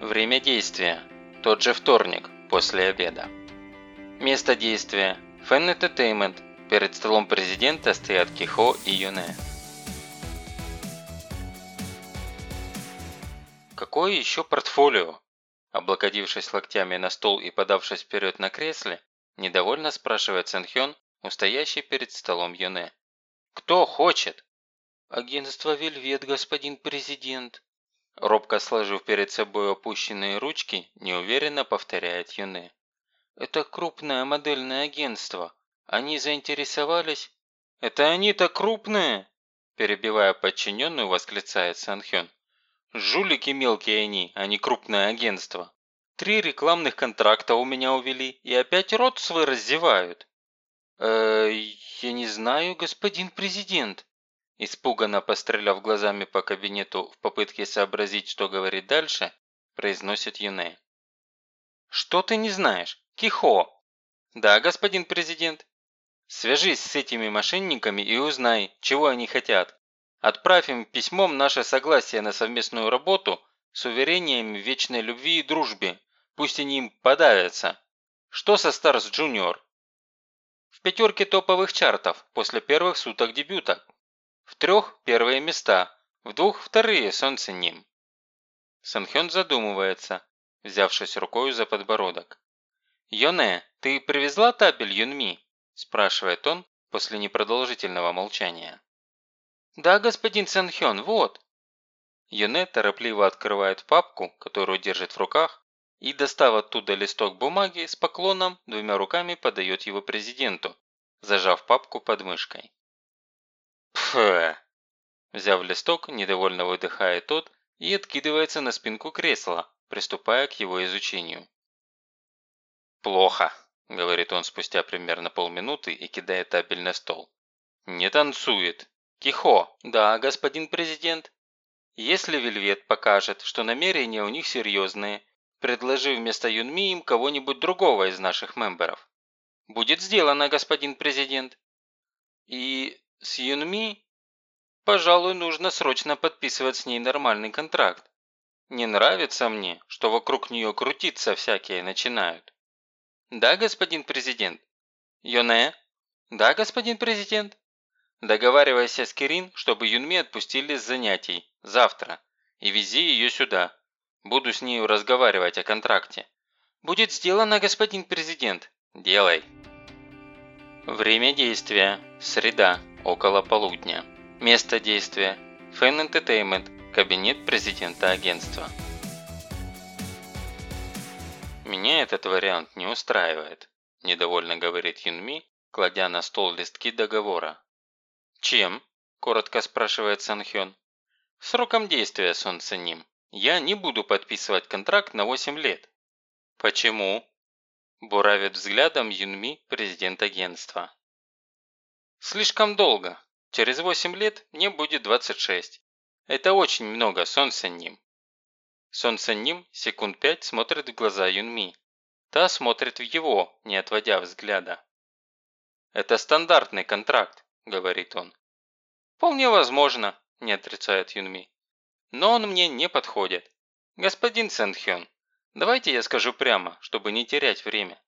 Время действия – тот же вторник, после обеда. Место действия – Fan Entertainment. Перед столом президента стоят Кихо и Юне. Какое еще портфолио? Облокотившись локтями на стол и подавшись вперед на кресле, недовольно спрашивает Сэнхён, устоящий перед столом Юне. «Кто хочет?» «Агентство «Вельвет», господин президент», Робко сложив перед собой опущенные ручки, неуверенно повторяет Юне. «Это крупное модельное агентство. Они заинтересовались...» «Это они-то крупные?» Перебивая подчиненную, восклицает Санхён. «Жулики мелкие они, а не крупное агентство. Три рекламных контракта у меня увели и опять рот свой раздевают». «Э, я не знаю, господин президент», Испуганно постреляв глазами по кабинету в попытке сообразить, что говорит дальше, произносит Юне. «Что ты не знаешь? Кихо!» «Да, господин президент». «Свяжись с этими мошенниками и узнай, чего они хотят. Отправь им письмом наше согласие на совместную работу с уверениями вечной любви и дружбе. Пусть они им подавятся. Что со Stars Junior?» «В пятерке топовых чартов после первых суток дебюта», в трех – первые места, в двух – вторые, сонсенним. Санхён задумывается, взявшись рукой за подбородок. «Йоне, ты привезла табель Юнми?» – спрашивает он после непродолжительного молчания. «Да, господин Санхён, вот». Юне торопливо открывает папку, которую держит в руках, и, достав оттуда листок бумаги, с поклоном двумя руками подает его президенту, зажав папку под мышкой. Пф. Взяв листок, недовольно выдыхает тот и откидывается на спинку кресла, приступая к его изучению. «Плохо», – говорит он спустя примерно полминуты и кидает табель на стол. «Не танцует. Кихо, да, господин президент. Если Вельвет покажет, что намерения у них серьезные, предложи вместо Юнми им кого-нибудь другого из наших мемберов. Будет сделано, господин президент. И с Юнми? Пожалуй, нужно срочно подписывать с ней нормальный контракт. Не нравится мне, что вокруг нее крутиться всякие начинают. Да, господин президент? Йоне? Да, господин президент? Договаривайся с Кирин, чтобы Юнми отпустили с занятий. Завтра. И вези ее сюда. Буду с нею разговаривать о контракте. Будет сделано, господин президент. Делай. Время действия. Среда около полудня. Место действия – Fan Entertainment, кабинет президента агентства. «Меня этот вариант не устраивает», – недовольно говорит Юнми, кладя на стол листки договора. «Чем?» – коротко спрашивает Санхён. «Сроком действия, солнце ним. Я не буду подписывать контракт на 8 лет». «Почему?» – буравит взглядом Юнми, президент агентства. Слишком долго. Через 8 лет мне будет 26. Это очень много, Сон Сенним. Сон Сенним секунд пять смотрит в глаза Юнми. Та смотрит в его, не отводя взгляда. «Это стандартный контракт», – говорит он. «Вполне возможно», – не отрицает Юнми. «Но он мне не подходит. Господин Сэнхён, давайте я скажу прямо, чтобы не терять время.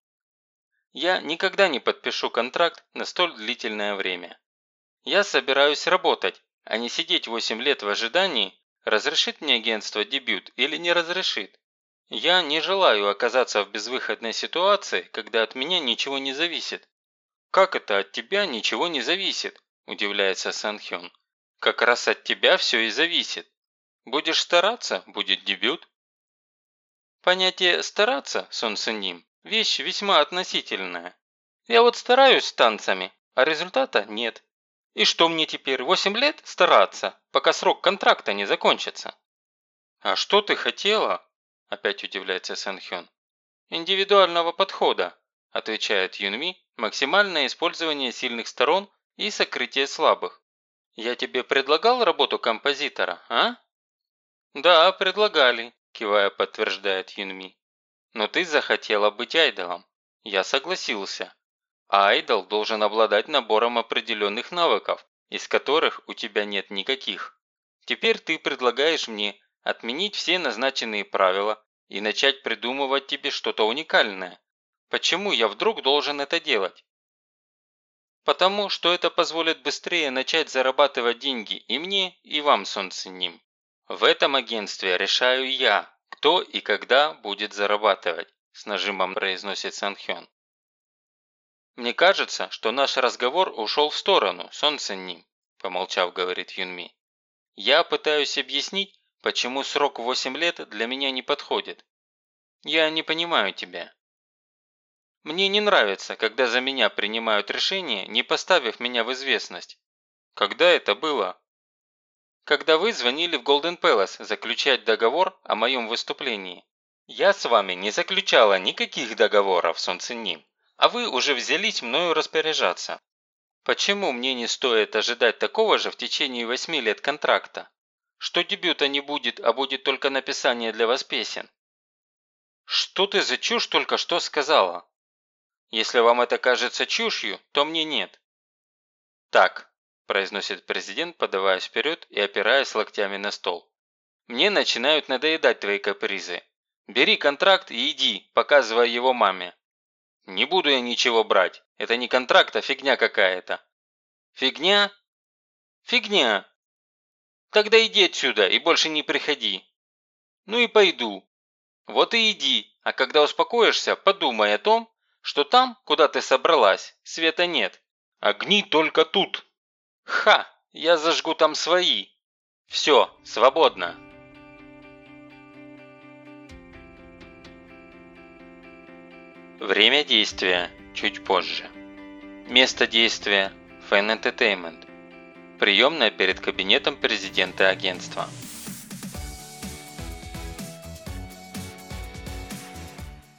Я никогда не подпишу контракт на столь длительное время. Я собираюсь работать, а не сидеть 8 лет в ожидании, разрешит мне агентство дебют или не разрешит. Я не желаю оказаться в безвыходной ситуации, когда от меня ничего не зависит. «Как это от тебя ничего не зависит?» – удивляется Санхён. «Как раз от тебя все и зависит. Будешь стараться – будет дебют». Понятие «стараться» Сон Сенним Вещь весьма относительная. Я вот стараюсь с танцами, а результата нет. И что мне теперь, 8 лет стараться, пока срок контракта не закончится? А что ты хотела? Опять удивляется Сэнхён. Индивидуального подхода, отвечает Юнми, максимальное использование сильных сторон и сокрытие слабых. Я тебе предлагал работу композитора, а? Да, предлагали, кивая подтверждает Юнми. Но ты захотела быть айдолом. Я согласился. А айдол должен обладать набором определенных навыков, из которых у тебя нет никаких. Теперь ты предлагаешь мне отменить все назначенные правила и начать придумывать тебе что-то уникальное. Почему я вдруг должен это делать? Потому что это позволит быстрее начать зарабатывать деньги и мне, и вам, Солнценим. В этом агентстве решаю я, кто и когда будет зарабатывать, с нажимом произносит Санхён. Мне кажется, что наш разговор ушел в сторону, Солнценим, помолчав, говорит Юнми. Я пытаюсь объяснить, почему срок 8 лет для меня не подходит. Я не понимаю тебя. Мне не нравится, когда за меня принимают решение, не поставив меня в известность. Когда это было? Когда вы звонили в Golden Palace заключать договор о моем выступлении. Я с вами не заключала никаких договоров, Солнценим, а вы уже взялись мною распоряжаться. Почему мне не стоит ожидать такого же в течение восьми лет контракта? Что дебюта не будет, а будет только написание для вас песен? Что ты за чушь только что сказала? Если вам это кажется чушью, то мне нет». «Так», – произносит президент, подаваясь вперед и опираясь локтями на стол. «Мне начинают надоедать твои капризы. Бери контракт и иди, показывай его маме». «Не буду я ничего брать. Это не контракт, а фигня какая-то». «Фигня? Фигня. Тогда иди отсюда и больше не приходи». «Ну и пойду». «Вот и иди, а когда успокоишься, подумай о том, что там, куда ты собралась, света нет. Огни только тут. Ха, я зажгу там свои. Все, свободно. Время действия чуть позже. Место действия – Fan Entertainment. Приемная перед кабинетом президента агентства.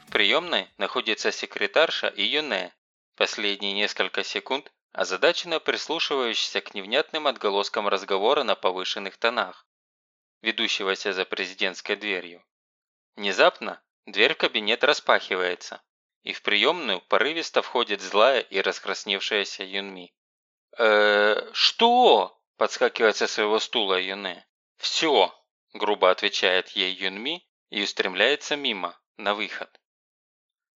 приемной находится секретарша и Юне, последние несколько секунд озадаченно прислушивающаяся к невнятным отголоскам разговора на повышенных тонах, ведущегося за президентской дверью. Внезапно дверь в кабинет распахивается, и в приемную порывисто входит злая и раскрасневшаяся Юнми. «Э, что?» – подскакивает со своего стула Юне. «Все!» – грубо отвечает ей Юнми и устремляется мимо, на выход.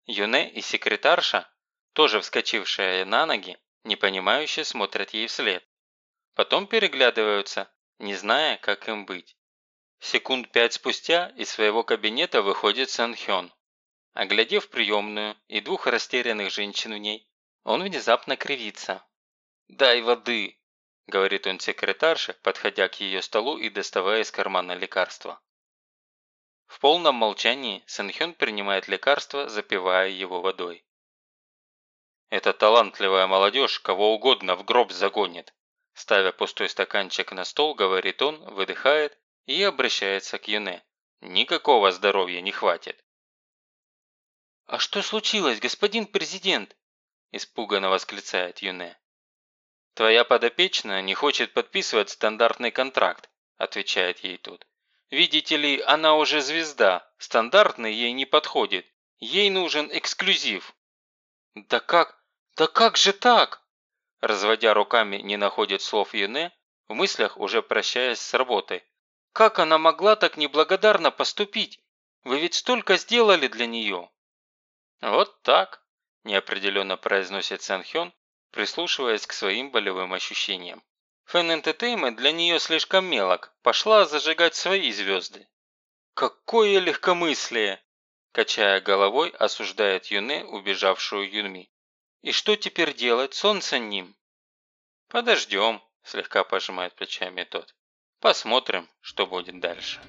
Юне и секретарша, тоже вскочившая на ноги, непонимающе смотрят ей вслед. Потом переглядываются, не зная, как им быть. Секунд пять спустя из своего кабинета выходит Санхён. Оглядев приемную и двух растерянных женщин в ней, он внезапно кривится. «Дай воды!» – говорит он секретарше, подходя к ее столу и доставая из кармана лекарства. В полном молчании Сэнхён принимает лекарство, запивая его водой. «Эта талантливая молодежь кого угодно в гроб загонит», ставя пустой стаканчик на стол, говорит он, выдыхает и обращается к Юне. «Никакого здоровья не хватит». «А что случилось, господин президент?» испуганно восклицает Юне. «Твоя подопечная не хочет подписывать стандартный контракт», отвечает ей тот. Видите ли, она уже звезда, стандартный ей не подходит. Ей нужен эксклюзив. Да как, да как же так? Разводя руками, не находит слов Юне, в мыслях уже прощаясь с работой. Как она могла так неблагодарно поступить? Вы ведь столько сделали для нее. Вот так, неопределенно произносит Санхён, прислушиваясь к своим болевым ощущениям. Фэн Entertainment для нее слишком мелок, пошла зажигать свои звезды. «Какое легкомыслие!» Качая головой, осуждает Юне, убежавшую Юнми. «И что теперь делать, солнце ним?» «Подождем», – слегка пожимает плечами тот. «Посмотрим, что будет дальше».